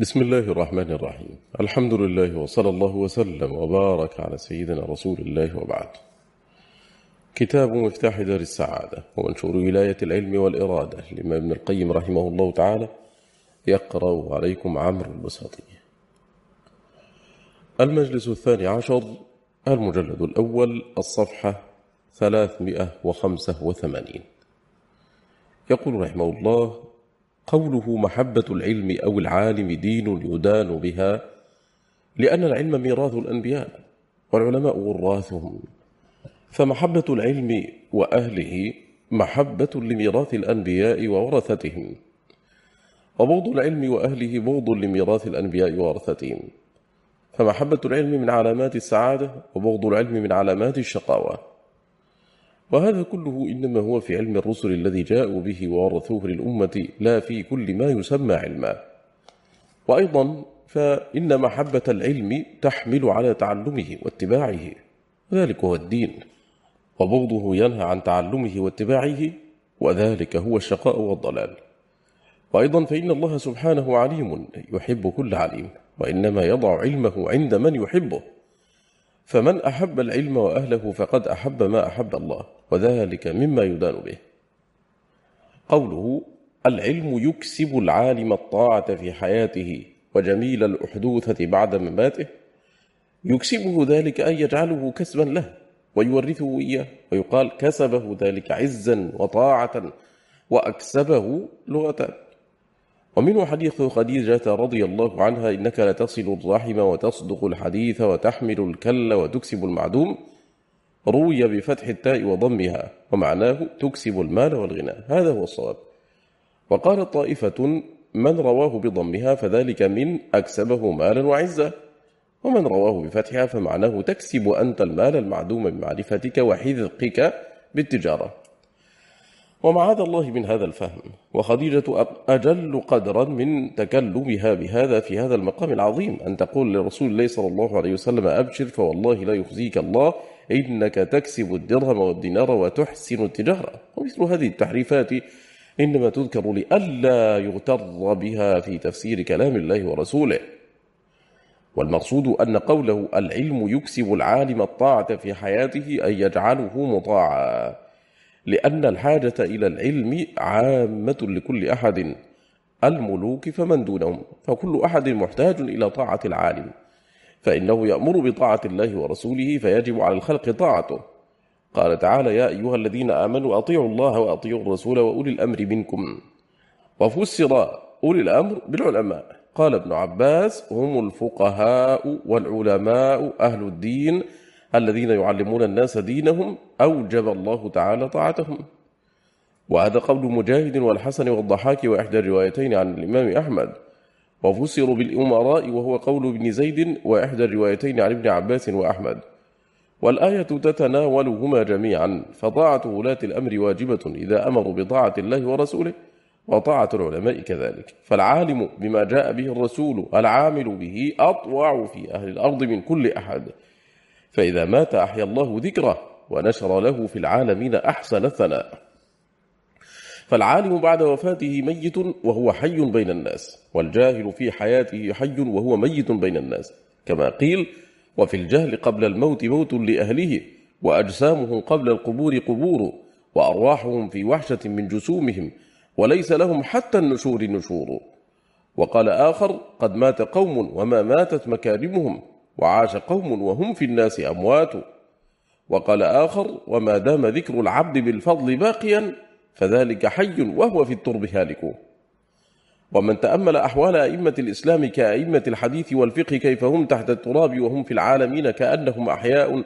بسم الله الرحمن الرحيم. الحمد لله وصلى الله وسلم وبارك على سيدنا رسول الله وبعد. كتاب مفتاح دار السعادة ومنشور ولاية العلم والإرادة لما ابن القيم رحمه الله تعالى يقرأ عليكم عمرو البساطي. المجلس الثاني عشر المجلد الأول الصفحة 385 يقول رحمه الله قوله محبة العلم أو العالم دين يدان بها لأن العلم ميراث الأنبياء والعلماء وراثهم. فمحبة العلم وأهله محبة لميراث الأنبياء وورثتهم. وبغض العلم وأهله بغض لميراث الأنبياء وورثتهم. فمحبة العلم من علامات السعادة وبغض العلم من علامات الشقاوة. وهذا كله إنما هو في علم الرسل الذي جاءوا به وورثوه للأمة لا في كل ما يسمى علما. وأيضا فإن محبة العلم تحمل على تعلمه واتباعه. ذلك هو الدين. وبغضه ينهى عن تعلمه واتباعه وذلك هو الشقاء والضلال. وأيضا فإن الله سبحانه عليم يحب كل عليم. وإنما يضع علمه عند من يحبه. فمن أحب العلم وأهله فقد أحب ما أحب الله وذلك مما يدان به. قوله العلم يكسب العالم الطاعة في حياته وجميل الأحدوثة بعد مماته يكسبه ذلك أن يجعله كسبا له ويورثه إياه ويقال كسبه ذلك عزا وطاعة وأكسبه لغة. ومنه حديث خديجة رضي الله عنها إنك لتصل الرحم وتصدق الحديث وتحمل الكل وتكسب المعدوم روي بفتح التاء وضمها ومعناه تكسب المال والغنى هذا هو الصواب. وقال طائفة من رواه بضمها فذلك من أكسبه مالا وعزة ومن رواه بفتحها فمعناه تكسب أنت المال المعدوم بمعرفتك وحذقك بالتجارة. ومعاذ الله من هذا الفهم. وخديجة أجل قدرا من تكلمها بهذا في هذا المقام العظيم أن تقول لرسول الله صلى الله عليه وسلم أبشر فوالله لا يخزيك الله إنك تكسب الدرهم والدينار وتحسن التجارة. ومثل هذه التحريفات إنما تذكر لئلا يغتر بها في تفسير كلام الله ورسوله. والمقصود أن قوله العلم يكسب العالم الطاعة في حياته أن يجعله مطاعا. لأن الحاجة إلى العلم عامة لكل أحد الملوك فمن دونهم فكل أحد محتاج إلى طاعة العالم. فإنه يأمر بطاعة الله ورسوله فيجب على الخلق طاعته. قال تعالى يا أيها الذين آمنوا أطيعوا الله وأطيعوا الرسول وأولي الأمر منكم. وفسر أولي الأمر بالعلماء. قال ابن عباس هم الفقهاء والعلماء أهل الدين الذين يعلمون الناس دينهم أوجب الله تعالى طاعتهم. وهذا قول مجاهد والحسن والضحاك وإحدى الروايتين عن الإمام أحمد. وفسر بالأمراء وهو قول ابن زيد وإحدى الروايتين عن ابن عباس وأحمد. والآية تتناولهما جميعا فطاعة ولاة الأمر واجبة إذا أمروا بطاعة الله ورسوله وطاعة العلماء كذلك. فالعالم بما جاء به الرسول العامل به أطوع في أهل الأرض من كل أحد. فإذا مات أحيا الله ذكره ونشر له في العالمين أحسن الثناء. فالعالم بعد وفاته ميت وهو حي بين الناس والجاهل في حياته حي وهو ميت بين الناس. كما قيل وفي الجهل قبل الموت موت لأهله وأجسامهم قبل القبور قبور وأرواحهم في وحشة من جسومهم وليس لهم حتى النشور نشور. وقال آخر قد مات قوم وما ماتت مكارمهم. وعاش قوم وهم في الناس أموات. وقال آخر وما دام ذكر العبد بالفضل باقيا فذلك حي وهو في الترب هالك. ومن تأمل أحوال أئمة الإسلام كأئمة الحديث والفقه كيف هم تحت التراب وهم في العالمين كأنهم أحياء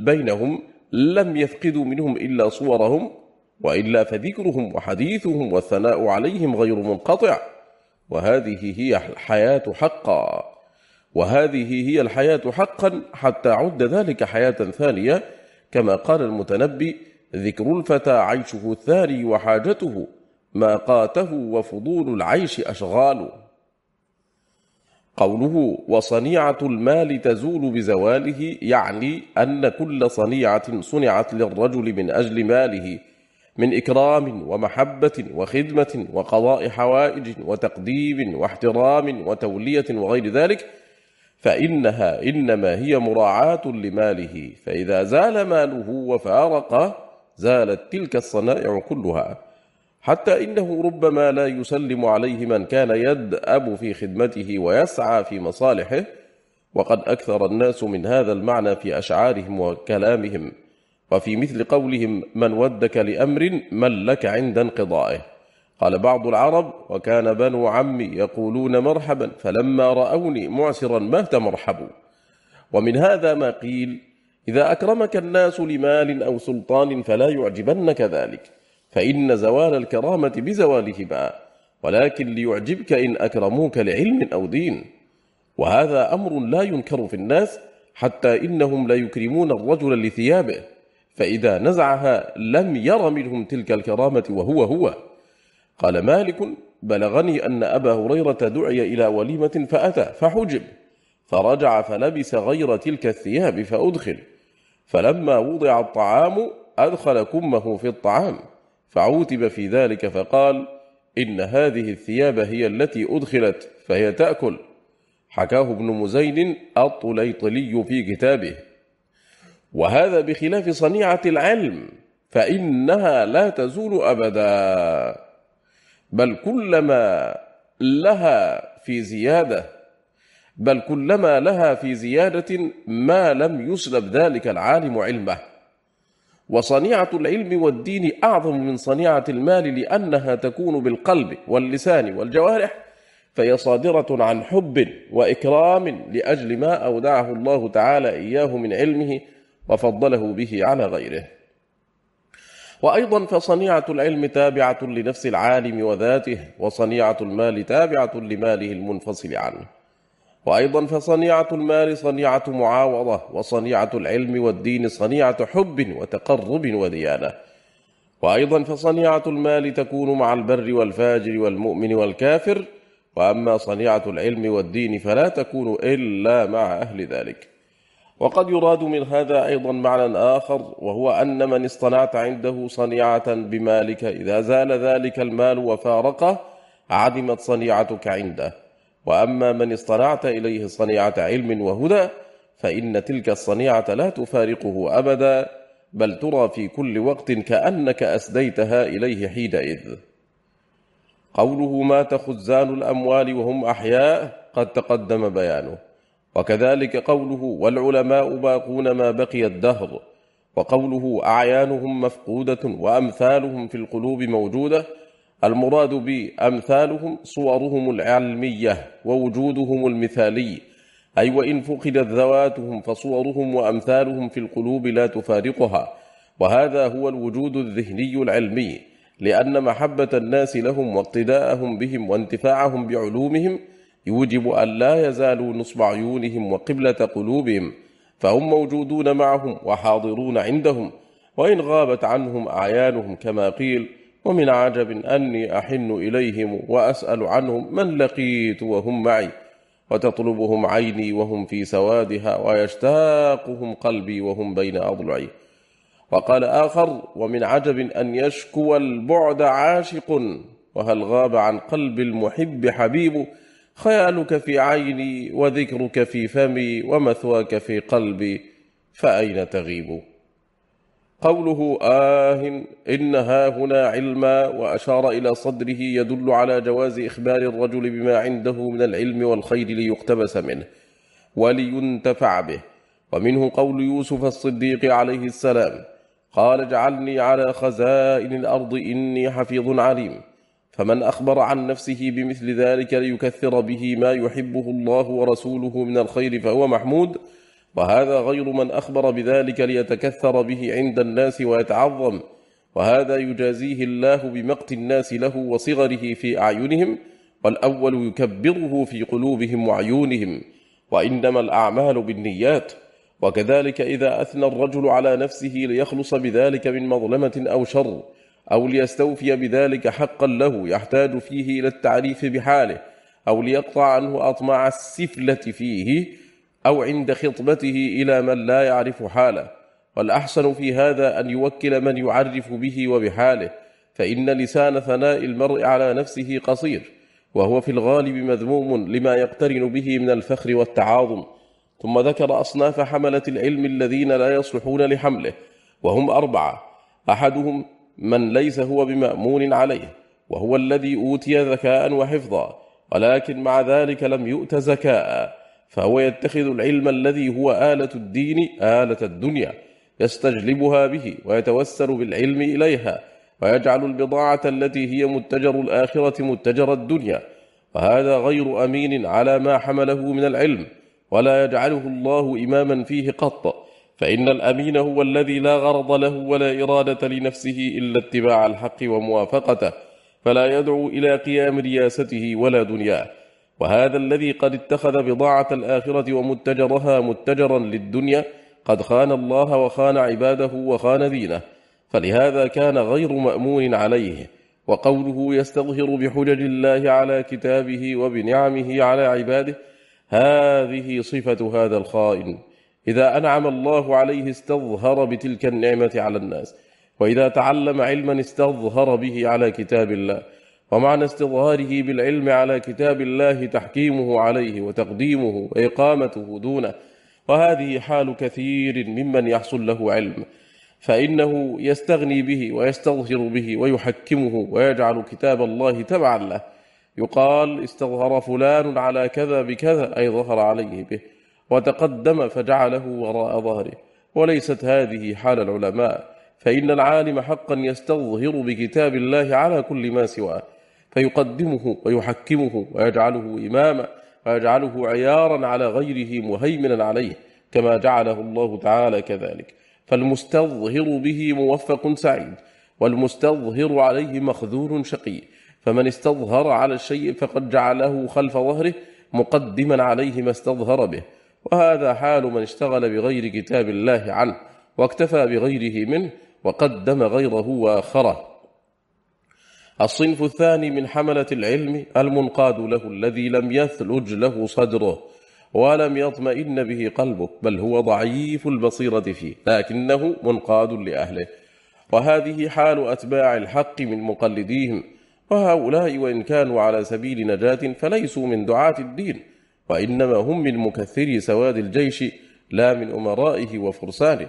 بينهم لم يفقدوا منهم إلا صورهم وإلا فذكرهم وحديثهم والثناء عليهم غير منقطع. وهذه هي الحياة حقا. وهذه هي الحياة حقا حتى عد ذلك حياة ثانية كما قال المتنبي ذكر الفتى عيشه الثاني وحاجته ماقاته وفضول العيش أشغال. قوله وصنيعة المال تزول بزواله يعني أن كل صنيعة صنعت للرجل من أجل ماله من إكرام ومحبة وخدمة وقضاء حوائج وتقديم واحترام وتولية وغير ذلك فإنها إنما هي مراعاة لماله فإذا زال ماله وفارق زالت تلك الصنائع كلها. حتى إنه ربما لا يسلم عليه من كان يدأب في خدمته ويسعى في مصالحه وقد أكثر الناس من هذا المعنى في أشعارهم وكلامهم. وفي مثل قولهم من ودك لأمر من لك عند انقضائه. قال بعض العرب وكان بنو عمي يقولون مرحبا فلما رأوني معسرا مات مرحب؟ ومن هذا ما قيل إذا أكرمك الناس لمال أو سلطان فلا يعجبنك ذلك فإن زوال الكرامة بزوالهما ولكن ليعجبك إن أكرموك لعلم أو دين. وهذا أمر لا ينكر في الناس حتى إنهم لا يكرمون الرجل لثيابه فإذا نزعها لم ير منهم تلك الكرامة وهو هو. قال مالك بلغني أن أبا هريرة دعي إلى وليمة فأتى فحجب فرجع فلبس غير تلك الثياب فأدخل فلما وضع الطعام أدخل كمه في الطعام فعوتب في ذلك فقال إن هذه الثياب هي التي أدخلت فهي تأكل. حكاه ابن مزين الطليطلي في كتابه. وهذا بخلاف صنيعة العلم فإنها لا تزول أبدا. بل كلما لها في زيادة بل كلما لها في زيادة ما لم يسلب ذلك العالم علمه. وصنيعة العلم والدين أعظم من صنيعة المال لأنها تكون بالقلب واللسان والجوارح فهي صادرة عن حب وإكرام لأجل ما أودعه الله تعالى إياه من علمه وفضله به على غيره. وأيضا فصنيعة العلم تابعة لنفس العالم وذاته وصنيعة المال تابعة لماله المنفصل عنه. وأيضا فصنيعة المال صنيعة معاوضة وصنيعة العلم والدين صنيعة حب وتقرب وديانة. وأيضا فصنيعة المال تكون مع البر والفاجر والمؤمن والكافر وأما صنيعة العلم والدين فلا تكون إلا مع أهل ذلك. وقد يراد من هذا أيضا معنى آخر وهو أن من اصطنعت عنده صنيعة بمالك إذا زال ذلك المال وفارقه عدمت صنيعتك عنده. وأما من اصطنعت إليه صنيعة علم وهدى فإن تلك الصنيعة لا تفارقه أبدا بل ترى في كل وقت كأنك أسديتها إليه حينئذ. قوله مات خزان الأموال وهم أحياء قد تقدم بيانه. وكذلك قوله والعلماء باقون ما بقي الدهر وقوله أعيانهم مفقودة وأمثالهم في القلوب موجودة المراد بأمثالهم صورهم العلمية ووجودهم المثالي أي وإن فقدت ذواتهم فصورهم وأمثالهم في القلوب لا تفارقها وهذا هو الوجود الذهني العلمي لأن محبة الناس لهم واقتداءهم بهم وانتفاعهم بعلومهم يوجب أن لا يزالوا نصب عيونهم وقبلة قلوبهم فهم موجودون معهم وحاضرون عندهم وإن غابت عنهم أعيانهم كما قيل ومن عجب أني أحن إليهم وأسأل عنهم من لقيت وهم معي وتطلبهم عيني وهم في سوادها ويشتاقهم قلبي وهم بين أضلعي. وقال آخر ومن عجب أن يشكو البعد عاشق وهل غاب عن قلب المحب حبيب خيالك في عيني وذكرك في فمي ومثواك في قلبي فأين تغيب؟ قوله آه إنها هنا علما وأشار إلى صدره يدل على جواز إخبار الرجل بما عنده من العلم والخير ليقتبس منه ولينتفع به. ومنه قول يوسف الصديق عليه السلام قال اجعلني على خزائن الأرض إني حفيظ عليم. فمن أخبر عن نفسه بمثل ذلك ليكثر به ما يحبه الله ورسوله من الخير فهو محمود وهذا غير من أخبر بذلك ليتكثر به عند الناس ويتعظم وهذا يجازيه الله بمقت الناس له وصغره في أعينهم والأول يكبره في قلوبهم وعيونهم وإنما الأعمال بالنيات وكذلك إذا أثنى الرجل على نفسه ليخلص بذلك من مظلمة أو شر أو ليستوفي بذلك حقا له يحتاج فيه إلى التعريف بحاله أو ليقطع عنه أطماع السفلة فيه أو عند خطبته إلى من لا يعرف حاله. والأحسن في هذا أن يوكل من يعرف به وبحاله فإن لسان ثناء المرء على نفسه قصير وهو في الغالب مذموم لما يقترن به من الفخر والتعاظم. ثم ذكر أصناف حملة العلم الذين لا يصلحون لحمله وهم أربعة أحدهم من ليس هو بمأمون عليه وهو الذي أوتي ذكاء وحفظا ولكن مع ذلك لم يؤت زكاء فهو يتخذ العلم الذي هو آلة الدين آلة الدنيا يستجلبها به ويتوسل بالعلم إليها ويجعل البضاعة التي هي متجر الآخرة متجر الدنيا وهذا غير أمين على ما حمله من العلم ولا يجعله الله إماما فيه قط. فإن الأمين هو الذي لا غرض له ولا إرادة لنفسه إلا اتباع الحق وموافقته فلا يدعو إلى قيام رياسته ولا دنياه. وهذا الذي قد اتخذ بضاعة الآخرة ومتجرها متجرا للدنيا قد خان الله وخان عباده وخان دينه. فلهذا كان غير مأمون عليه وقوله يستظهر بحجج الله على كتابه وبنعمه على عباده هذه صفة هذا الخائن. إذا أنعم الله عليه استظهر بتلك النعمة على الناس وإذا تعلم علما استظهر به على كتاب الله ومعنى استظهاره بالعلم على كتاب الله تحكيمه عليه وتقديمه وإقامته دونه وهذه حال كثير ممن يحصل له علم فإنه يستغني به ويستظهر به ويحكمه ويجعل كتاب الله تبعا له يقال استظهر فلان على كذا بكذا أي ظهر عليه به. وتقدم فجعله وراء ظهره. وليست هذه حال العلماء فإن العالم حقا يستظهر بكتاب الله على كل ما سواه. فيقدمه ويحكمه ويجعله إماما ويجعله عيارا على غيره مهيمنا عليه كما جعله الله تعالى كذلك. فالمستظهر به موفق سعيد والمستظهر عليه مخذور شقي. فمن استظهر على الشيء فقد جعله خلف ظهره مقدما عليه ما استظهر به. وهذا حال من اشتغل بغير كتاب الله عنه واكتفى بغيره منه وقدم غيره وآخره. الصنف الثاني من حملة العلم المنقاد له الذي لم يثلج له صدره ولم يطمئن به قلبه بل هو ضعيف البصيرة فيه لكنه منقاد لأهله. وهذه حال أتباع الحق من مقلديهم وهؤلاء وإن كانوا على سبيل نجاة فليسوا من دعاة الدين. وإنما هم من مكثري سواد الجيش لا من أمرائه وفرسانه.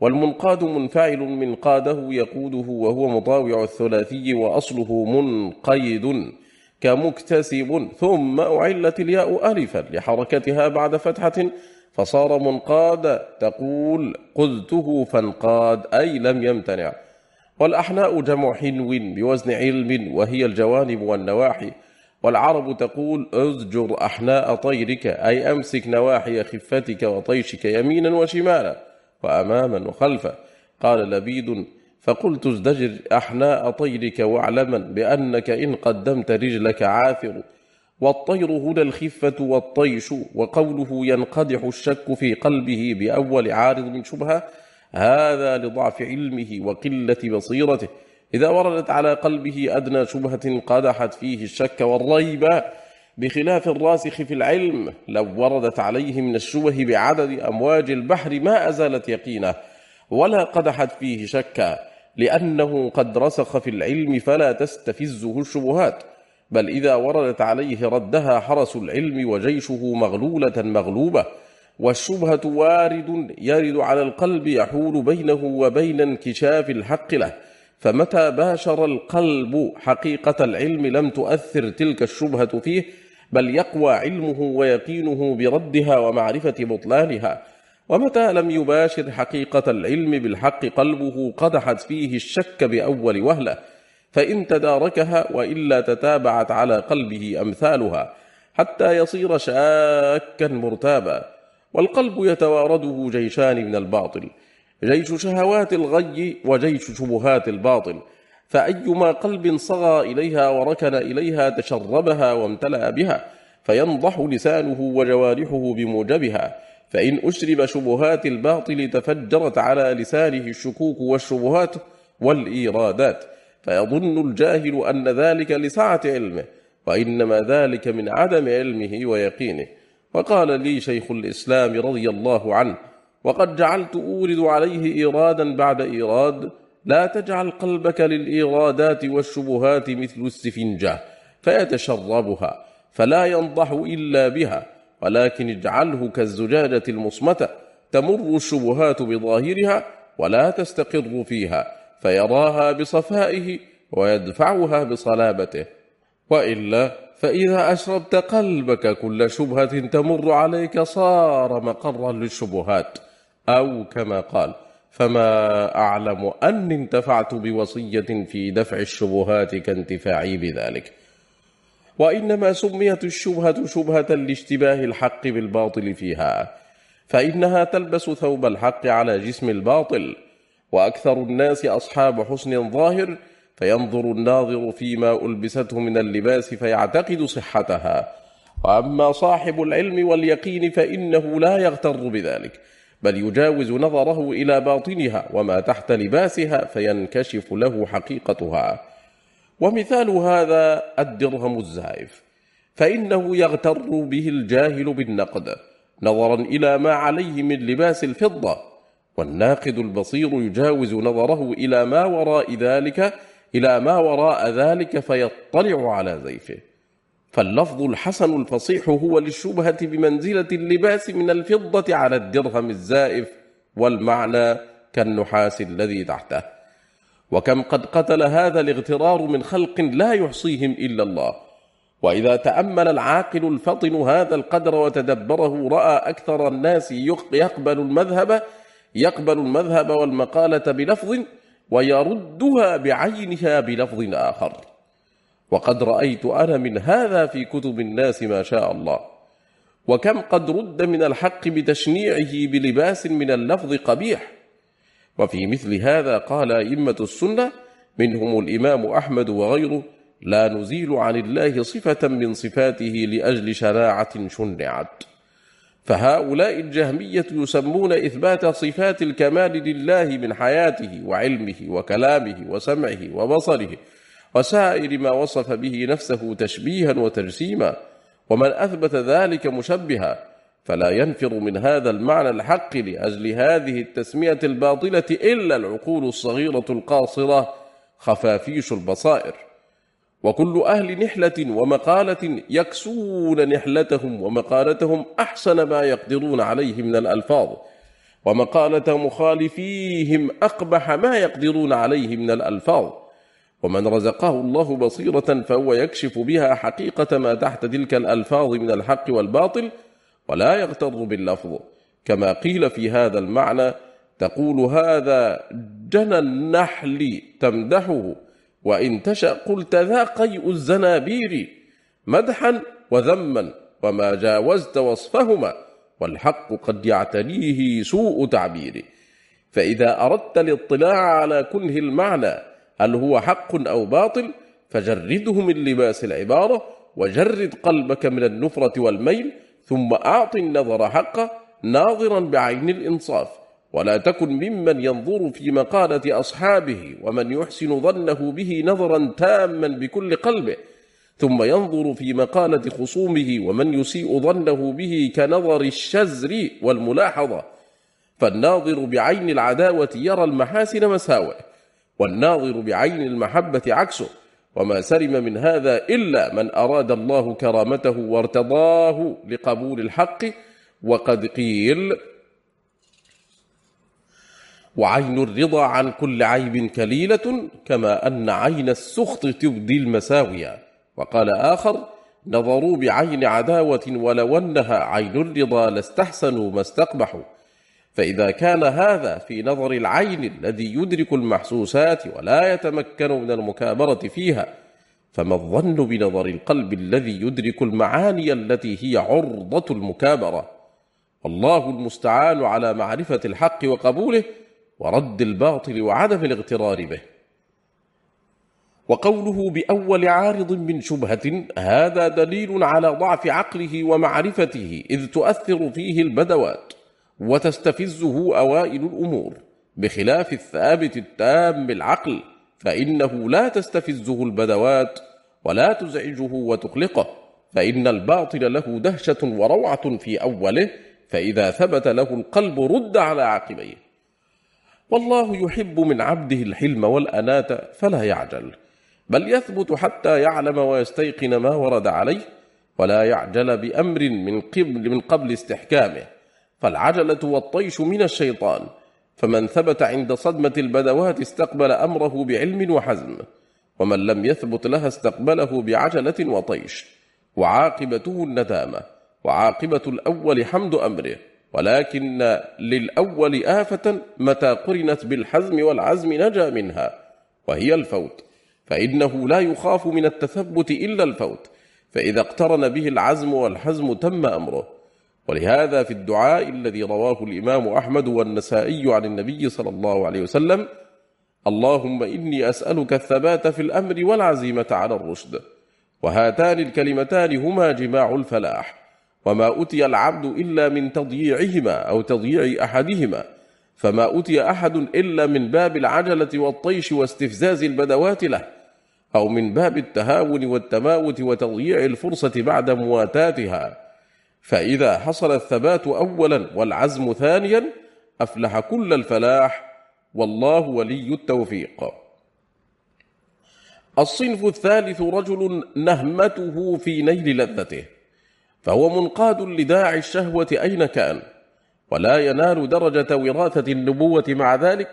والمنقاد منفعل من قاده يقوده وهو مطاوع الثلاثي وأصله منقيد كمكتسب. ثم أعلت الياء ألفا لحركتها بعد فتحة فصار منقاد تقول قذته فانقاد أي لم يمتنع. والأحناء جمع حنو بوزن علم وهي الجوانب والنواحي. والعرب تقول ازجر أحناء طيرك أي أمسك نواحي خفتك وطيشك يمينا وشمالا وأماما وخلفا. قال لبيد فقلت ازدجر أحناء طيرك واعلما بأنك إن قدمت رجلك عاثر والطير هنا الخفة والطيش وقوله ينقدح الشك في قلبه بأول عارض من شبهة. هذا لضعف علمه وقلة بصيرته. إذا وردت على قلبه أدنى شبهة قدحت فيه الشك والريب بخلاف الراسخ في العلم لو وردت عليه من الشبه بعدد أمواج البحر ما أزالت يقينه ولا قدحت فيه شكا لأنه قد رسخ في العلم فلا تستفزه الشبهات بل إذا وردت عليه ردها حرس العلم وجيشه مغلولة مغلوبة والشبهة وارد يرد على القلب يحول بينه وبين انكشاف الحق له. فمتى باشر القلب حقيقة العلم لم تؤثر تلك الشبهة فيه بل يقوى علمه ويقينه بردها ومعرفة بطلانها. ومتى لم يباشر حقيقة العلم بالحق قلبه قدحت فيه الشك بأول وهلة فإن تداركها وإلا تتابعت على قلبه أمثالها حتى يصير شاكا مرتابا. والقلب يتوارده جيشان من الباطل. جيش شهوات الغي وجيش شبهات الباطل. فأيما قلب صغى إليها وركن إليها تشربها وامتلأ بها فينضح لسانه وجوارحه بموجبها. فإن أشرب شبهات الباطل تفجرت على لسانه الشكوك والشبهات والإيرادات. فيظن الجاهل أن ذلك لسعة علمه وإنما ذلك من عدم علمه ويقينه. وقال لي شيخ الإسلام رضي الله عنه وقد جعلت أورد عليه إيرادا بعد إيراد لا تجعل قلبك للإيرادات والشبهات مثل السفنجة فيتشربها فلا ينضح إلا بها ولكن اجعله كالزجاجة المصمتة تمر الشبهات بظاهرها ولا تستقر فيها فيراها بصفائه ويدفعها بصلابته. وإلا فإذا أشربت قلبك كل شبهة تمر عليك صار مقرا للشبهات. أو كما قال فما أعلم أني انتفعت بوصية في دفع الشبهات كانتفاعي بذلك. وإنما سميت الشبهة شبهة لاشتباه الحق بالباطل فيها فإنها تلبس ثوب الحق على جسم الباطل وأكثر الناس أصحاب حسن ظاهر فينظر الناظر فيما ألبسته من اللباس فيعتقد صحتها. وأما صاحب العلم واليقين فإنه لا يغتر بذلك. بل يجاوز نظره إلى باطنها وما تحت لباسها فينكشف له حقيقتها. ومثال هذا الدرهم الزائف. فإنه يغتر به الجاهل بالنقد نظرا إلى ما عليه من لباس الفضة. والناقد البصير يجاوز نظره إلى ما وراء ذلك إلى ما وراء ذلك فيطلع على زيفه. فاللفظ الحسن الفصيح هو للشبهة بمنزلة اللباس من الفضة على الدرهم الزائف والمعنى كالنحاس الذي تحته. وكم قد قتل هذا الاغترار من خلق لا يحصيهم إلا الله. وإذا تأمل العاقل الفطن هذا القدر وتدبره رأى أكثر الناس يقبل المذهب يقبل المذهب والمقالة بلفظ ويردها بعينها بلفظ آخر. وقد رأيت أنا من هذا في كتب الناس ما شاء الله. وكم قد رد من الحق بتشنيعه بلباس من اللفظ قبيح. وفي مثل هذا قال أئمة السنة منهم الإمام أحمد وغيره لا نزيل عن الله صفة من صفاته لأجل شناعة شنعت. فهؤلاء الجهمية يسمون إثبات صفات الكمال لله من حياته وعلمه وكلامه وسمعه وبصره وسائر ما وصف به نفسه تشبيها وتجسيما ومن أثبت ذلك مشبها فلا ينفر من هذا المعنى الحق لأجل هذه التسمية الباطلة إلا العقول الصغيرة القاصرة خفافيش البصائر. وكل أهل نحلة ومقالة يكسون نحلتهم ومقالتهم أحسن ما يقدرون عليه من الألفاظ ومقالة مخالفيهم أقبح ما يقدرون عليه من الألفاظ. ومن رزقه الله بصيرة فهو يكشف بها حقيقة ما تحت تلك الألفاظ من الحق والباطل ولا يغتر باللفظ. كما قيل في هذا المعنى تقول هذا جنى النحل تمدحه وإن تشأ قلت ذا قيء الزنابير مدحا وذما وما جاوزت وصفهما والحق قد يعتريه سوء تعبير فإذا أردت الاطلاع على كنه المعنى هل هو حق أو باطل فجرده من لباس العبارة وجرد قلبك من النفرة والميل ثم أعط النظر حقه ناظرا بعين الإنصاف. ولا تكن ممن ينظر في مقالة أصحابه ومن يحسن ظنه به نظرا تاما بكل قلبه ثم ينظر في مقالة خصومه ومن يسيء ظنه به كنظر الشزر والملاحظة. فالناظر بعين العداوة يرى المحاسن مساوئ والناظر بعين المحبة عكسه. وما سلم من هذا إلا من أراد الله كرامته وارتضاه لقبول الحق. وقد قيل وعين الرضا عن كل عيب كليلة كما أن عين السخط تبدي المساوية وقال آخر نظروا بعين عداوة ولو أنها عين الرضا لاستحسنوا ما استقبحوا. فإذا كان هذا في نظر العين الذي يدرك المحسوسات ولا يتمكن من المكابرة فيها فما الظن بنظر القلب الذي يدرك المعاني التي هي عرضة المكابرة؟ الله المستعان على معرفة الحق وقبوله ورد الباطل وعدم الاغترار به. وقوله بأول عارض من شبهة هذا دليل على ضعف عقله ومعرفته إذ تؤثر فيه البدوات وتستفزه أوائل الأمور بخلاف الثابت التام العقل فإنه لا تستفزه البدوات ولا تزعجه وتقلقه فإن الباطل له دهشة وروعة في أوله فإذا ثبت له القلب رد على عقبيه. والله يحب من عبده الحلم والأنات فلا يعجل بل يثبت حتى يعلم ويستيقن ما ورد عليه ولا يعجل بأمر من قبل, من قبل استحكامه. فالعجلة والطيش من الشيطان. فمن ثبت عند صدمة البدوات استقبل أمره بعلم وحزم ومن لم يثبت لها استقبله بعجلة وطيش. وعاقبته الندامة وعاقبة الأول حمد أمره. ولكن للأول آفة متى قرنت بالحزم والعزم نجا منها. وهي الفوت. فإنه لا يخاف من التثبت إلا الفوت. فإذا اقترن به العزم والحزم تم أمره. ولهذا في الدعاء الذي رواه الإمام أحمد والنسائي عن النبي صلى الله عليه وسلم اللهم إني أسألك الثبات في الأمر والعزيمة على الرشد وهاتان الكلمتان هما جماع الفلاح وما أتي العبد إلا من تضييعهما أو تضييع أحدهما فما أتي أحد إلا من باب العجلة والطيش واستفزاز البدوات له أو من باب التهاون والتماوت وتضييع الفرصة بعد مواتاتها. فإذا حصل الثبات أولا والعزم ثانيا أفلح كل الفلاح والله ولي التوفيق. الصنف الثالث رجل نهمته في نيل لذته فهو منقاد لداعي الشهوة أين كان ولا ينال درجة وراثة النبوة مع ذلك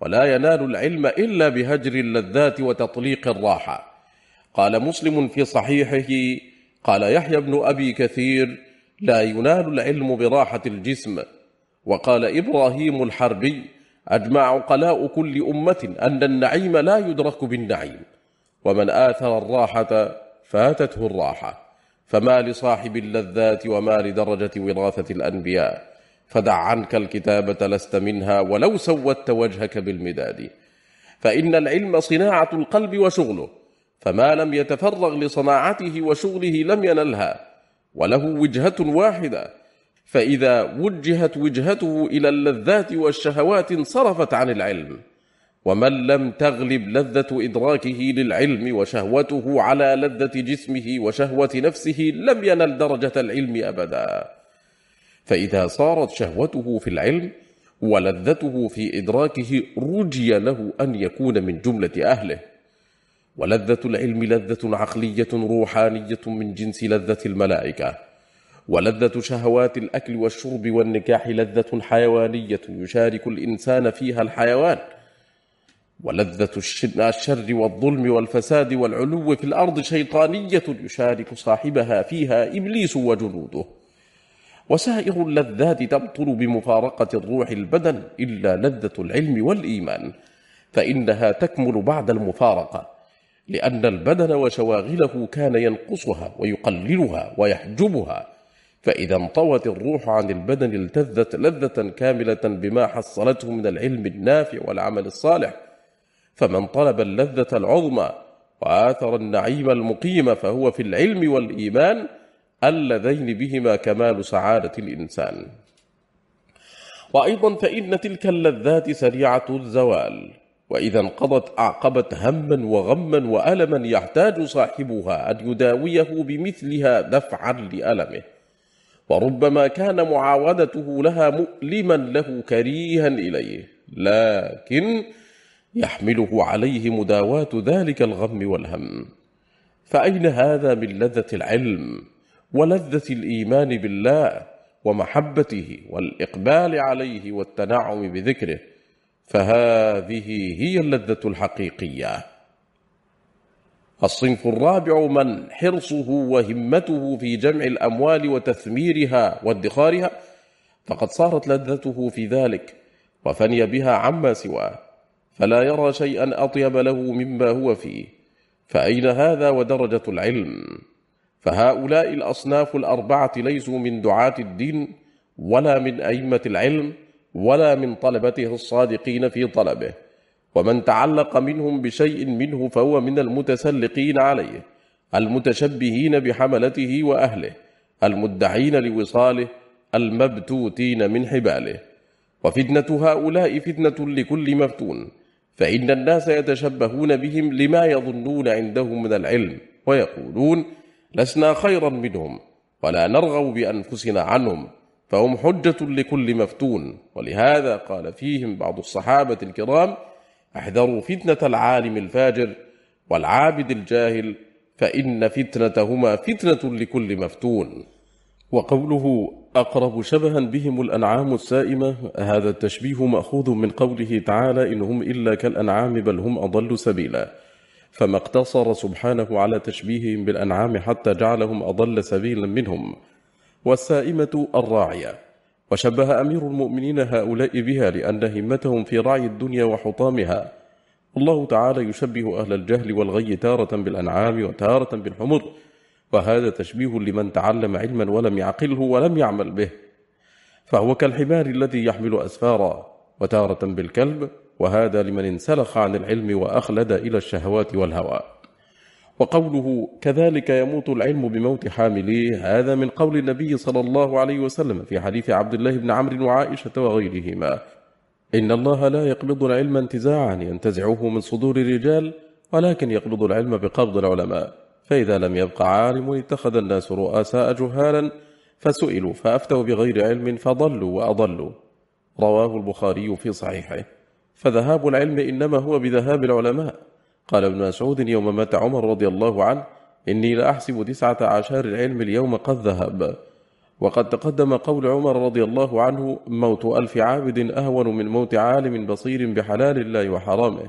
ولا ينال العلم إلا بهجر اللذات وتطليق الراحة. قال مسلم في صحيحه قال يحيى بن أبي كثير لا ينال العلم براحة الجسم. وقال إبراهيم الحربي أجمع عقلاء كل أمة أن النعيم لا يدرك بالنعيم. ومن آثر الراحة فاتته الراحة. فما لصاحب اللذات وما لدرجة وراثة الأنبياء. فدع عنك الكتابة لست منها ولو سودت وجهك بالمداد. فإن العلم صناعة القلب وشغله. فما لم يتفرغ لصناعته وشغله لم ينلها. وله وجهة واحدة. فإذا وجهت وجهته إلى اللذات والشهوات انصرفت عن العلم. ومن لم تغلب لذة إدراكه للعلم وشهوته على لذة جسمه وشهوة نفسه لم ينل درجة العلم أبدا. فإذا صارت شهوته في العلم ولذته في إدراكه رجي له أن يكون من جملة أهله. ولذة العلم لذة عقلية روحانية من جنس لذة الملائكة. ولذة شهوات الأكل والشرب والنكاح لذة حيوانية يشارك الإنسان فيها الحيوان. ولذة الشر والظلم والفساد والعلو في الأرض شيطانية يشارك صاحبها فيها إبليس وجنوده. وسائر اللذات تبطل بمفارقة الروح البدن إلا لذة العلم والإيمان فإنها تكمل بعد المفارقة. لأن البدن وشواغله كان ينقصها ويقللها ويحجبها. فإذا انطوت الروح عن البدن التذت لذة كاملة بما حصلته من العلم النافع والعمل الصالح. فمن طلب اللذة العظمى وآثر النعيم المقيم فهو في العلم والإيمان اللذين بهما كمال سعادة الإنسان. وأيضا فإن تلك اللذات سريعة الزوال. وإذا انقضت أعقبت هما وغما وألما يحتاج صاحبها أن يداويه بمثلها دفعا لألمه. وربما كان معاودته لها مؤلما له كريها إليه لكن يحمله عليه مداواة ذلك الغم والهم. فأين هذا من لذة العلم ولذة الإيمان بالله ومحبته والإقبال عليه والتنعم بذكره؟ فهذه هي اللذة الحقيقية. الصنف الرابع من حرصه وهمته في جمع الأموال وتثميرها وادخارها فقد صارت لذته في ذلك وفني بها عما سواه. فلا يرى شيئا أطيب له مما هو فيه. فأين هذا ودرجة العلم؟ فهؤلاء الأصناف الأربعة ليسوا من دعاة الدين ولا من أئمة العلم ولا من طلبته الصادقين في طلبه. ومن تعلق منهم بشيء منه فهو من المتسلقين عليه المتشبهين بحملته وأهله المدعين لوصاله المبتوتين من حباله. وفتنة هؤلاء فتنة لكل مفتون فإن الناس يتشبهون بهم لما يظنون عندهم من العلم ويقولون لسنا خيرا منهم ولا نرغب بأنفسنا عنهم. فهم حجة لكل مفتون. ولهذا قال فيهم بعض الصحابة الكرام احذروا فتنة العالم الفاجر والعابد الجاهل فإن فتنتهما فتنة لكل مفتون. وقوله أقرب شبها بهم الأنعام السائمة هذا التشبيه مأخوذ من قوله تعالى إنهم إلا كالأنعام بل هم أضل سبيلا. فما اقتصر سبحانه على تشبيههم بالأنعام حتى جعلهم أضل سبيلا منهم. والسائمة الراعية. وشبه أمير المؤمنين هؤلاء بها لأن همتهم في رعي الدنيا وحطامها. الله تعالى يشبه أهل الجهل والغي تارة بالأنعام وتارة بالحمر. وهذا تشبيه لمن تعلم علما ولم يعقله ولم يعمل به. فهو كالحمار الذي يحمل أسفارا وتارة بالكلب. وهذا لمن انسلخ عن العلم وأخلد إلى الشهوات والهوى. وقوله كذلك يموت العلم بموت حامليه هذا من قول النبي صلى الله عليه وسلم في حديث عبد الله بن عمرو وعائشة وغيرهما. إن الله لا يقبض العلم انتزاعا ينتزعه من صدور الرجال ولكن يقبض العلم بقبض العلماء. فإذا لم يبق عالم اتخذ الناس رؤساء جهالا فسئلوا فأفتوا بغير علم فضلوا وأضلوا. رواه البخاري في صحيحه. فذهاب العلم إنما هو بذهاب العلماء. قال ابن مسعود يوم مات عمر رضي الله عنه إني لأحسب تسعة عشر العلم اليوم قد ذهب. وقد تقدم قول عمر رضي الله عنه موت ألف عابد أهون من موت عالم بصير بحلال الله وحرامه.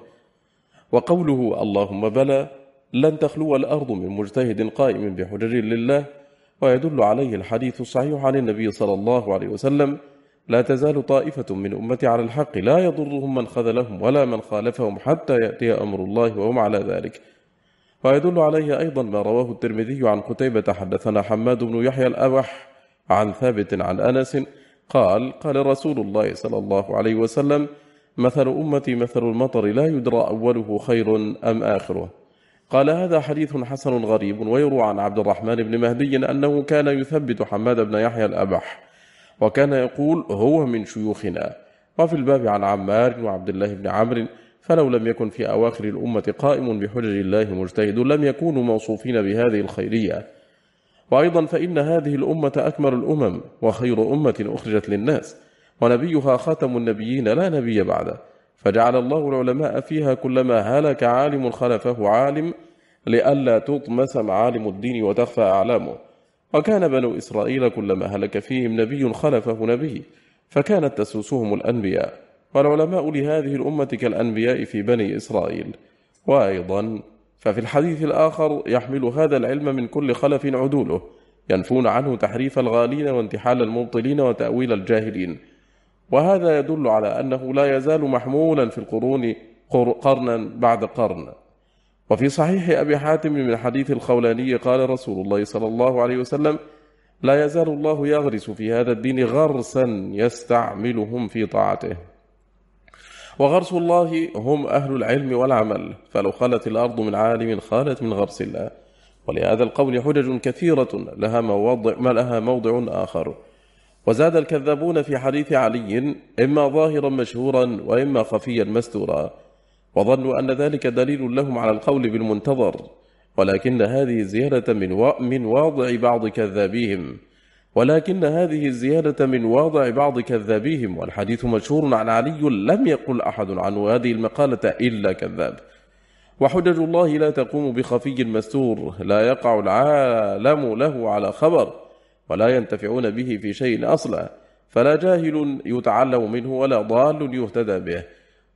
وقوله اللهم بلى لن تخلو الأرض من مجتهد قائم بحجج لله ويدل عليه الحديث الصحيح عن النبي صلى الله عليه وسلم لا تزال طائفة من أمتي على الحق لا يضرهم من خذلهم ولا من خالفهم حتى يأتي أمر الله وهم على ذلك. ويدل عليه أيضا ما رواه الترمذي عن قتيبة حدثنا حماد بن يحيى الأبح عن ثابت عن أنس قال قال رسول الله صلى الله عليه وسلم مثل أمتي مثل المطر لا يدرى أوله خير أم آخره. قال هذا حديث حسن غريب ويروى عن عبد الرحمن بن مهدي أنه كان يثبت حماد بن يحيى الأبح وكان يقول هو من شيوخنا. وفي الباب عن عمار وعبد الله بن عمرو فلو لم يكن في أواخر الأمة قائم بحجج الله مجتهد لم يكونوا موصوفين بهذه الخيرية. وأيضا فإن هذه الأمة أكمل الأمم وخير أمة أخرجت للناس. ونبيها خاتم النبيين لا نبي بعده. فجعل الله العلماء فيها كلما هلك عالم خلفه عالم لئلا تطمس معالم الدين وتخفى أعلامه. وكان بنو إسرائيل كلما هلك فيهم نبي خلفه نبي فكانت تسوسهم الأنبياء والعلماء لهذه الأمة كالأنبياء في بني إسرائيل. وأيضا ففي الحديث الآخر يحمل هذا العلم من كل خلف عدوله ينفون عنه تحريف الغالين وانتحال المبطلين وتأويل الجاهلين. وهذا يدل على أنه لا يزال محمولا في القرون قرنا بعد قرن. وفي صحيح أبي حاتم من حديث الخولاني قال رسول الله صلى الله عليه وسلم لا يزال الله يغرس في هذا الدين غرسا يستعملهم في طاعته. وغرس الله هم أهل العلم والعمل فلو خلت الأرض من عالم خالت من غرس الله. ولهذا القول حجج كثيرة لها موضع, ما لها موضع آخر. وزاد الكذابون في حديث علي إما ظاهرا مشهورا وإما خفيا مستورا. وظنوا أن ذلك دليل لهم على القول بالمنتظر ولكن هذه الزيادة من, من واضع بعض كذابيهم. ولكن هذه الزيادة من واضع بعض كذابيهم. والحديث مشهور عن علي لم يقل أحد عنه هذه المقالة إلا كذاب. وحجج الله لا تقوم بخفي مستور. لا يقع العالم له على خبر ولا ينتفعون به في شيء أصلا. فلا جاهل يتعلم منه ولا ضال يهتدى به.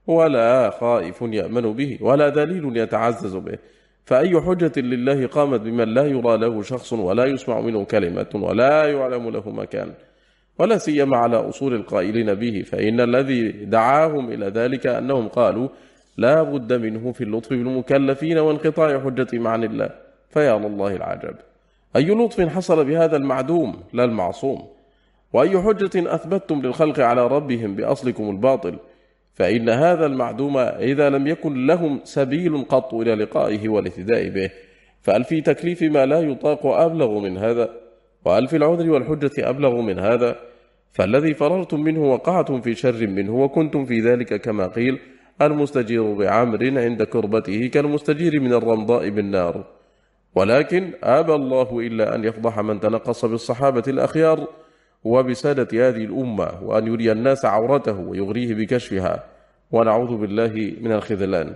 ولا خائف يأمن به ولا دليل يتعزز به. فأي حجة لله قامت بمن لا يرى له شخص ولا يسمع منه كلمة ولا يعلم له مكان ولا سيما على أصول القائلين به. فإن الذي دعاهم إلى ذلك أنهم قالوا لا بد منه في اللطف بالمكلفين وانقطاع حجة عن الله. فيا الله العجب. أي لطف حصل بهذا المعدوم؟ لا المعصوم. وأي حجة أثبتتم للخلق على ربهم بأصلكم الباطل؟ فإن هذا المعدوم إذا لم يكن لهم سبيل قط إلى لقائه والاهتداء به فهل في تكليف ما لا يطاق أبلغ من هذا؟ وهل في العذر والحجة أبلغ من هذا؟ فالذي فررتم منه وقعتم في شر منه وكنتم في ذلك كما قيل المستجير بعمر عند كربته كالمستجير من الرمضاء بالنار. ولكن أبى الله إلا أن يفضح من تنقص بالصحابة الأخيار وبسادة هذه الأمة وأن يري الناس عورته ويغريه بكشفها. ونعوذ بالله من الخذلان.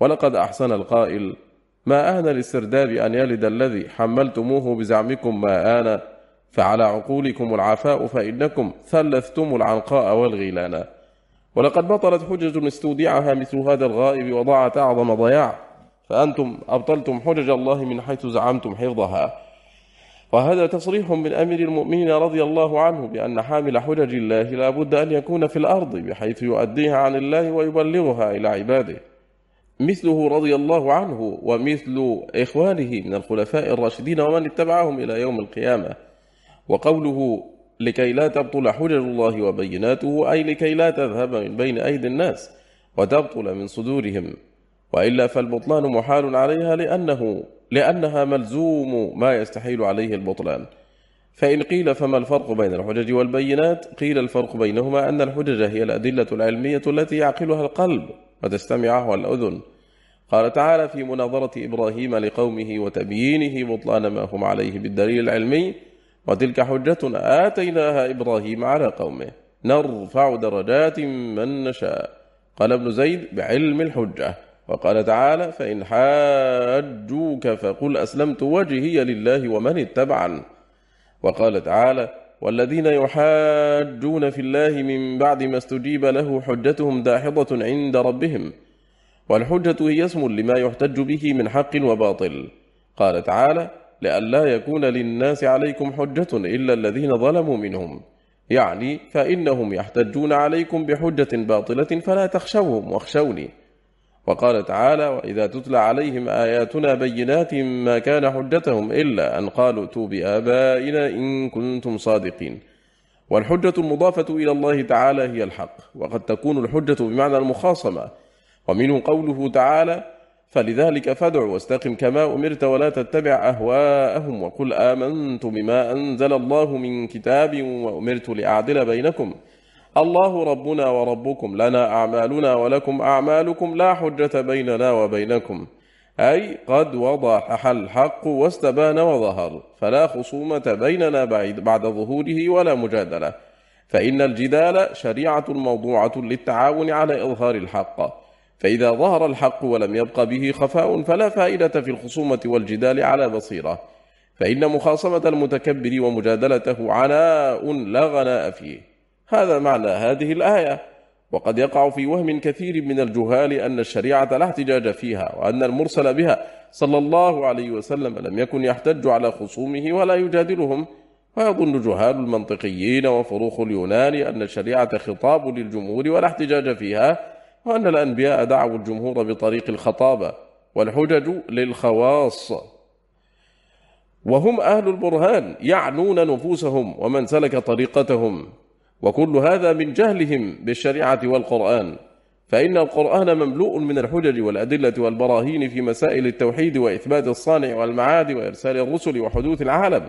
ولقد أحسن القائل ما آن الاسترداد أن يلد الذي حملتموه بزعمكم ما آن فعلى عقولكم العفاء فإنكم ثلثتم العنقاء والغيلان. ولقد بطلت حجج استودعها مثل هذا الغائب وضاعت أعظم ضياع فأنتم أبطلتم حجج الله من حيث زعمتم حفظها. وهذا تصريح من أمير المؤمنين رضي الله عنه بأن حامل حجج الله لا بد أن يكون في الأرض بحيث يؤديها عن الله ويبلغها إلى عباده. مثله رضي الله عنه ومثل إخوانه من الخلفاء الراشدين ومن اتبعهم إلى يوم القيامة. وقوله لكي لا تبطل حجج الله وبيناته أي لكي لا تذهب من بين أيدي الناس وتبطل من صدورهم. وإلا فالبطلان محال عليها لأنه لأنها ملزوم ما يستحيل عليه البطلان. فإن قيل فما الفرق بين الحجج والبينات قيل الفرق بينهما أن الحجج هي الأدلة العلمية التي يعقلها القلب وتستمعها الأذن. قال تعالى في مناظرة إبراهيم لقومه وتبيينه بطلان ما هم عليه بالدليل العلمي وتلك حجتنا آتيناها إبراهيم على قومه. نرفع درجات من نشاء. قال ابن زيد بعلم الحجة. وقال تعالى فإن حاجوك فقل أسلمت وجهي لله ومن اتبعا وقال تعالى والذين يحاجون في الله من بعد ما استجيب له حجتهم داحضة عند ربهم والحجة هي اسم لما يحتج به من حق وباطل. قال تعالى لئلا يكون للناس عليكم حجة إلا الذين ظلموا منهم. يعني فإنهم يحتجون عليكم بحجة باطلة فلا تخشوهم واخشوني. وقال تعالى وإذا تتلى عليهم آياتنا بينات ما كان حجتهم إلا أن قالوا ائتوا بآبائنا إن كنتم صادقين. والحجة المضافة إلى الله تعالى هي الحق وقد تكون الحجة بمعنى المخاصمة. ومنه قوله تعالى فلذلك فادع واستقم كما أمرت ولا تتبع أهواءهم وقل آمنت بما أنزل الله من كتاب وأمرت لأعدل بينكم الله ربنا وربكم لنا أعمالنا ولكم أعمالكم لا حجة بيننا وبينكم. أي قد وضح الحق واستبان وظهر فلا خصومة بيننا بعد ظهوره ولا مجادلة. فإن الجدال شريعة موضوعة للتعاون على إظهار الحق. فإذا ظهر الحق ولم يبق به خفاء فلا فائدة في الخصومة والجدال على بصيرة. فإن مخاصمة المتكبر ومجادلته عناء لا غناء فيه. هذا معنى هذه الآية. وقد يقع في وهم كثير من الجهال أن الشريعة لا احتجاج فيها وأن المرسل بها صلى الله عليه وسلم لم يكن يحتج على خصومه ولا يجادلهم. ويظن جهال المنطقيين وفروخ اليونان أن الشريعة خطاب للجمهور ولا احتجاج فيها وأن الأنبياء دعوا الجمهور بطريق الخطابة والحجج للخواص. وهم أهل البرهان يعنون نفوسهم ومن سلك طريقتهم. وكل هذا من جهلهم بالشريعة والقرآن. فإن القرآن مملوء من الحجج والأدلة والبراهين في مسائل التوحيد وإثبات الصانع والمعاد وإرسال الرسل وحدوث العالم.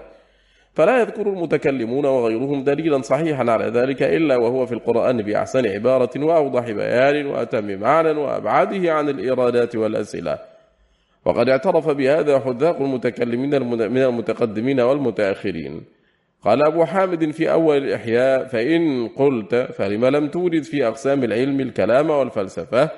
فلا يذكر المتكلمون وغيرهم دليلا صحيحا على ذلك إلا وهو في القرآن بأحسن عبارة وأوضح بيان وأتم معنى وأبعاده عن الإرادات والأسئلة. وقد اعترف بهذا حذاق المتكلمين من المتقدمين والمتأخرين. قال أبو حامد في أول الإحياء فإن قلت فلما لم تورد في أقسام العلم الكلام والفلسفة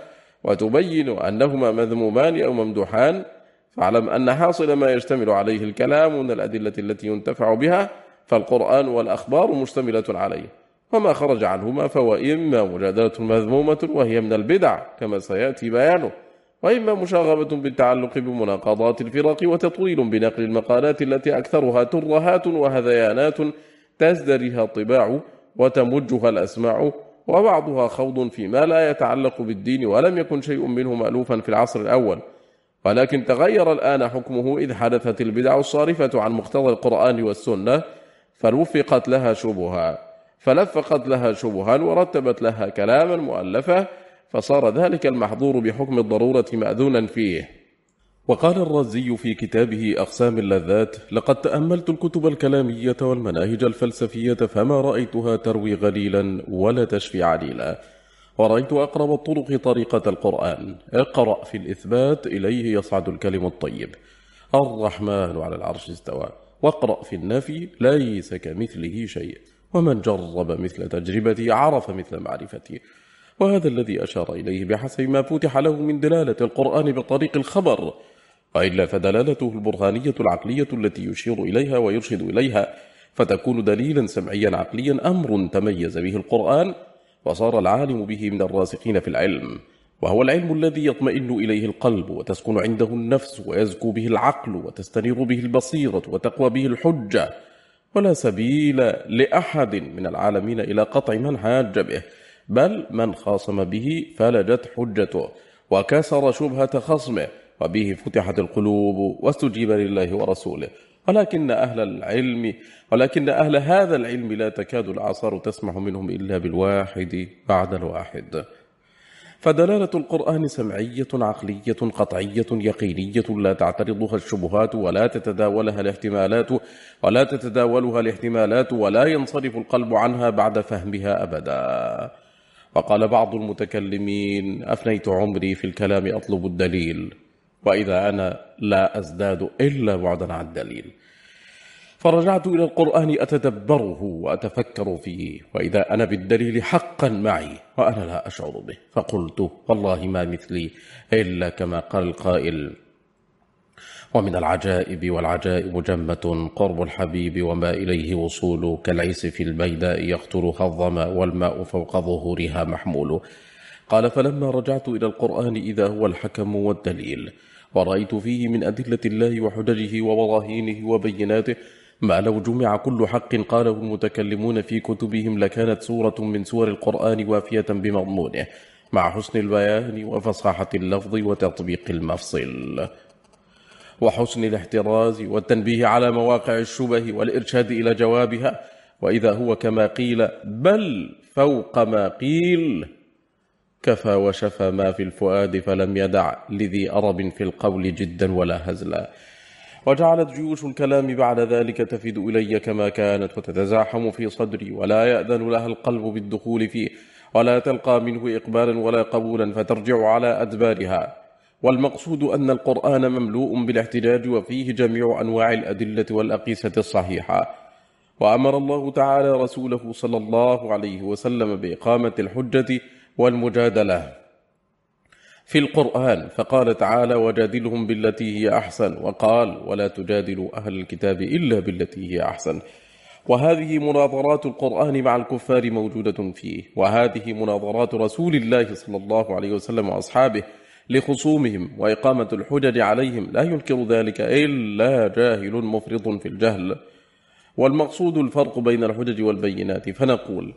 وتبين أنهما مذمومان أو ممدوحان فاعلم أن حاصل ما يشتمل عليه الكلام من الأدلة التي ينتفع بها فالقرآن والأخبار مشتملة عليه وما خرج عنهما فهو إما مجادلة مذمومة وهي من البدع كما سيأتي بيانه. وإما مشاغبة بالتعلق بمناقضات الفرق وتطويل بنقل المقالات التي أكثرها ترهات وهذيانات تزدريها الطباع وتمجها الأسماع وبعضها خوض فيما لا يتعلق بالدين ولم يكن شيء منه مألوفا في العصر الأول. ولكن تغير الآن حكمه إذ حدثت البدع الصارفة عن مقتضى القرآن والسنة فلوفقت لها شبها فلفقت لها شبها ورتبت لها كلاما مؤلفا فصار ذلك المحظور بحكم الضرورة مأذونا فيه. وقال الرازي في كتابه أقسام اللذات لقد تأملت الكتب الكلامية والمناهج الفلسفية فما رأيتها تروي غليلا ولا تشفي عليلا. ورأيت أقرب الطرق طريقة القرآن. اقرأ في الإثبات إليه يصعد الكلم الطيب. الرحمن على العرش استوى. واقرأ في النفي ليس كمثله شيء. ومن جرب مثل تجربتي عرف مثل معرفتي. وهذا الذي أشار إليه بحسب ما فتح له من دلالة القرآن بطريق الخبر وإلا فدلالته البرهانية العقلية التي يشير إليها ويرشد إليها فتكون دليلا سمعيا عقليا أمر تميز به القرآن وصار العالم به من الراسخين في العلم وهو العلم الذي يطمئن إليه القلب وتسكن عنده النفس ويزكو به العقل وتستنير به البصيرة وتقوى به الحجة ولا سبيل لأحد من العالمين إلى قطع من حاج به. بل من خاصم به فلجت حجته وكسر شبهة خصمه وبه فتحت القلوب واستجيب لله ورسوله. ولكن أهل العلم ولكن أهل هذا العلم لا تكاد الأعصار تسمح منهم إلا بالواحد بعد الواحد. فدلالة القرآن سمعية عقلية قطعية يقينية لا تعترضها الشبهات ولا تتداولها الاحتمالات ولا تتداولها الاحتمالات ولا ينصرف القلب عنها بعد فهمها أبدا. وقال بعض المتكلمين أفنيت عمري في الكلام أطلب الدليل وإذا أنا لا أزداد إلا بعدا عن الدليل. فرجعت إلى القرآن أتدبره وأتفكر فيه وإذا أنا بالدليل حقا معي وأنا لا أشعر به. فقلت والله ما مثلي إلا كما قال القائل. ومن العجائب والعجائب جمة قرب الحبيب وما إليه وصول كالعيس في البيداء يقتلها الظما والماء فوق ظهورها محمول. قال فلما رجعت إلى القرآن إذا هو الحكم والدليل ورأيت فيه من أدلة الله وحججه وبراهينه وبيناته ما لو جمع كل حق قاله المتكلمون في كتبهم لكانت سورة من سور القرآن وافية بمضمونه مع حسن البيان وفصاحة اللفظ وتطبيق المفصل. وحسن الاحتراز والتنبيه على مواقع الشبه والإرشاد إلى جوابها. وإذا هو كما قيل بل فوق ما قيل كفى وشفى ما في الفؤاد فلم يدع لذي أرب في القول جدا ولا هزلا. وجعلت جيوش الكلام بعد ذلك تفد إلي كما كانت وتتزاحم في صدري ولا يأذن لها القلب بالدخول فيه ولا تلقى منه إقبالا ولا قبولا فترجع على أدبارها. والمقصود أن القرآن مملوء بالاحتجاج وفيه جميع أنواع الأدلة والأقيسة الصحيحة. وأمر الله تعالى رسوله صلى الله عليه وسلم بإقامة الحجة والمجادلة في القرآن. فقال تعالى وجادلهم بالتي هي أحسن وقال ولا تجادلوا أهل الكتاب إلا بالتي هي أحسن وهذه مناظرات القرآن مع الكفار موجودة فيه. وهذه مناظرات رسول الله صلى الله عليه وسلم وأصحابه لخصومهم وإقامة الحجج عليهم لا ينكر ذلك إلا جاهل مفرط في الجهل. والمقصود الفرق بين الحجج والبينات فنقول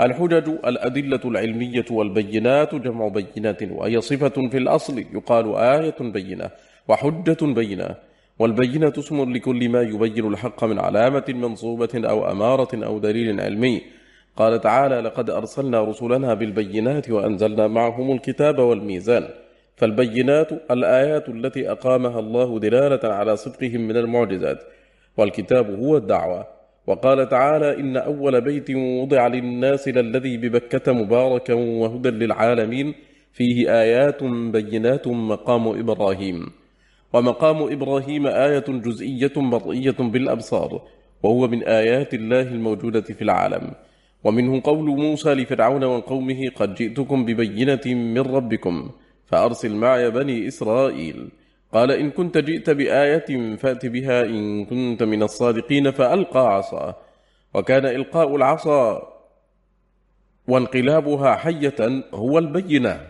الحجج الأدلة العلمية والبينات جمع بينة وهي صفة في الأصل يقال آية بينة وحجة بينة والبينة اسم لكل ما يبين الحق من علامة منصوبة أو أمارة أو دليل علمي. قال تعالى لقد أرسلنا رسلنا بالبينات وأنزلنا معهم الكتاب والميزان. فالبينات الآيات التي أقامها الله دلالة على صدقهم من المعجزات والكتاب هو الدعوة. وقال تعالى إن أول بيت وضع للناس للذي ببكة مباركا وهدى للعالمين فيه آيات بينات مقام إبراهيم. ومقام إبراهيم آية جزئية مرئية بالأبصار وهو من آيات الله الموجودة في العالم. ومنه قول موسى لفرعون وقومه قد جئتكم ببينة من ربكم. فأرسل معي بني إسرائيل. قال إن كنت جئت بآية فأت بها إن كنت من الصادقين فألقى عصا. وكان إلقاء العصا وانقلابها حية هو البينة.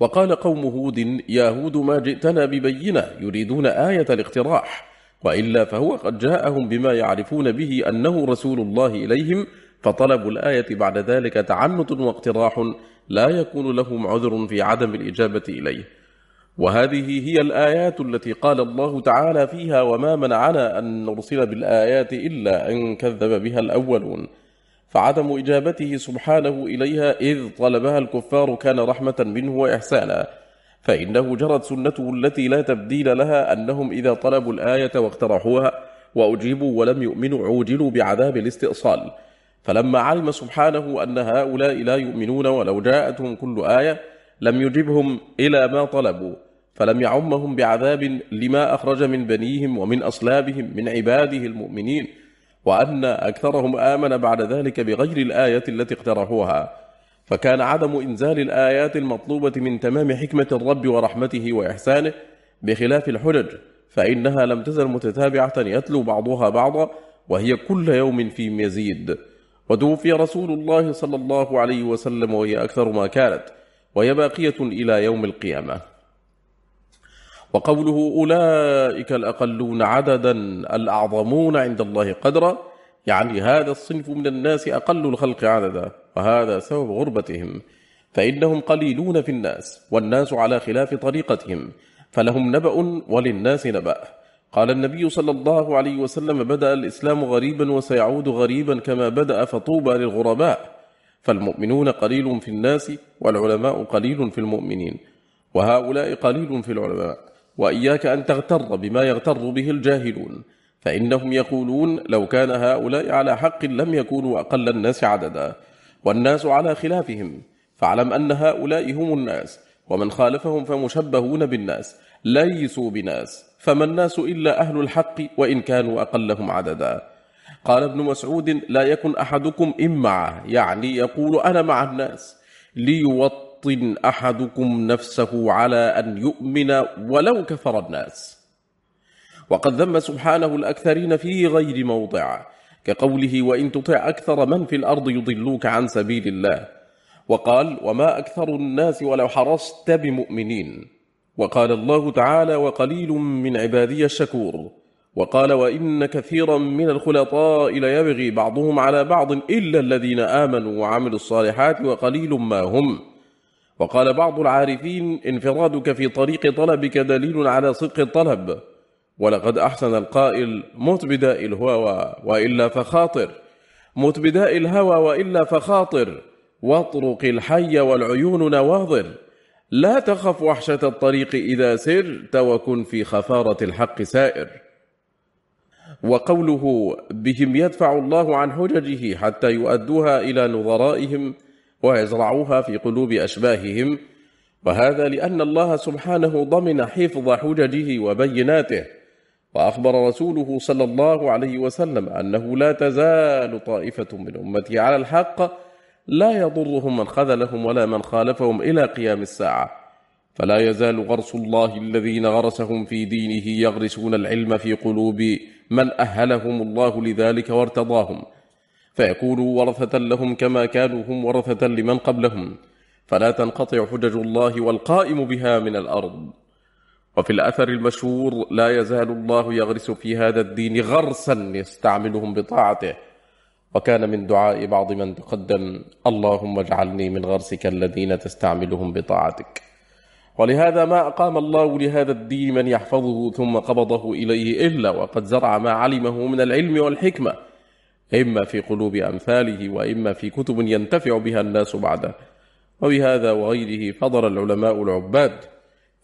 وقال قوم هود يا هود ما جئتنا ببينة يريدون آية الاقتراح وإلا فهو قد جاءهم بما يعرفون به أنه رسول الله إليهم فطلبوا الآية بعد ذلك تعنت واقتراح لا يكون لهم عذر في عدم الإجابة إليه. وهذه هي الآيات التي قال الله تعالى فيها وما منعنا أن نرسل بالآيات إلا أن كذب بها الأولون. فعدم إجابته سبحانه إليها إذ طلبها الكفار كان رحمة منه وإحسانا. فإنه جرت سنته التي لا تبديل لها أنهم إذا طلبوا الآية واقترحوها وأجيبوا ولم يؤمنوا عوجلوا بعذاب الاستئصال. فلما علم سبحانه أن هؤلاء لا يؤمنون ولو جاءتهم كل آية لم يجبهم إلى ما طلبوا فلم يعمهم بعذاب لما أخرج من بنيهم ومن أصلابهم من عباده المؤمنين وأن أكثرهم آمن بعد ذلك بغير الآية التي اقترحوها. فكان عدم إنزال الآيات المطلوبة من تمام حكمة الرب ورحمته وإحسانه بخلاف الحجج فإنها لم تزل متتابعة يتلو بعضها بعضا وهي كل يوم في يزيد وتوفي رسول الله صلى الله عليه وسلم وهي أكثر ما كانت وهي باقية إلى يوم القيامة. وقوله أولئك الأقلون عددا الأعظمون عند الله قدرا يعني هذا الصنف من الناس أقل الخلق عددا وهذا سبب غربتهم. فإنهم قليلون في الناس والناس على خلاف طريقتهم فلهم نبأ وللناس نبأ. قال النبي صلى الله عليه وسلم بدأ الإسلام غريبا وسيعود غريبا كما بدأ فطوبى للغرباء. فالمؤمنون قليل في الناس والعلماء قليل في المؤمنين. وهؤلاء قليل في العلماء. وإياك أن تغتر بما يغتر به الجاهلون. فإنهم يقولون لو كان هؤلاء على حق لم يكونوا أقل الناس عددا. والناس على خلافهم. فاعلم أن هؤلاء هم الناس. ومن خالفهم فمشبهون بالناس. ليسوا بناس. فما الناس إلا أهل الحق وإن كانوا أقلهم عددا. قال ابن مسعود لا يكن أحدكم إمعه يعني يقول أنا مع الناس. ليوطن أحدكم نفسه على أن يؤمن ولو كفر الناس. وقد ذم سبحانه الأكثرين في غير موضع كقوله وإن تطع أكثر من في الأرض يضلوك عن سبيل الله. وقال وما أكثر الناس ولو حرصت بمؤمنين. وقال الله تعالى وقليل من عبادي الشكور. وقال وإن كثيرا من الخلطاء ليبغي بعضهم على بعض إلا الذين آمنوا وعملوا الصالحات وقليل ما هم. وقال بعض العارفين انفرادك في طريق طلبك دليل على صدق الطلب. ولقد أحسن القائل مت بداء الهوى وإلا فخاطر. مت بداء الهوى وإلا فخاطر. واطرق الحي والعيون نواظر. لا تخف وحشة الطريق إذا سرت وكن في خفارة الحق سائر. وقوله بهم يدفع الله عن حججه حتى يؤدوها إلى نظرائهم ويزرعوها في قلوب أشباههم. وهذا لأن الله سبحانه ضمن حفظ حججه وبيناته. وأخبر رسوله صلى الله عليه وسلم أنه لا تزال طائفة من أمتي على الحق لا يضرهم من خذلهم ولا من خالفهم إلى قيام الساعة. فلا يزال غرس الله الذين غرسهم في دينه يغرسون العلم في قلوب من أهلهم الله لذلك وارتضاهم. فيكونوا ورثة لهم كما كانوا هم ورثة لمن قبلهم. فلا تنقطع حجج الله والقائم بها من الأرض. وفي الأثر المشهور لا يزال الله يغرس في هذا الدين غرسا يستعملهم بطاعته. وكان من دعاء بعض من تقدم اللهم اجعلني من غرسك الذين تستعملهم بطاعتك. ولهذا ما أقام الله لهذا الدين من يحفظه ثم قبضه إليه إلا وقد زرع ما علمه من العلم والحكمة إما في قلوب أمثاله وإما في كتب ينتفع بها الناس بعده. وبهذا وغيره فضل العلماء العباد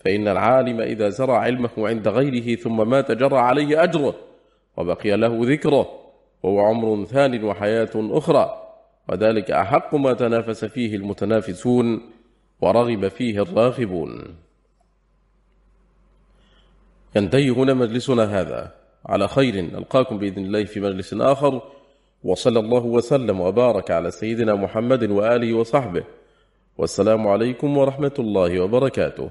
فإن العالم إذا زرع علمه عند غيره ثم مات جرى عليه أجره وبقي له ذكره. وهو عمر ثان وحياة أخرى وذلك أحق ما تنافس فيه المتنافسون ورغب فيه الراغبون. ينتهي هنا مجلسنا هذا. على خير نلقاكم بإذن الله في مجلس آخر. وصلى الله وسلم وبارك على سيدنا محمد وآله وصحبه. والسلام عليكم ورحمة الله وبركاته.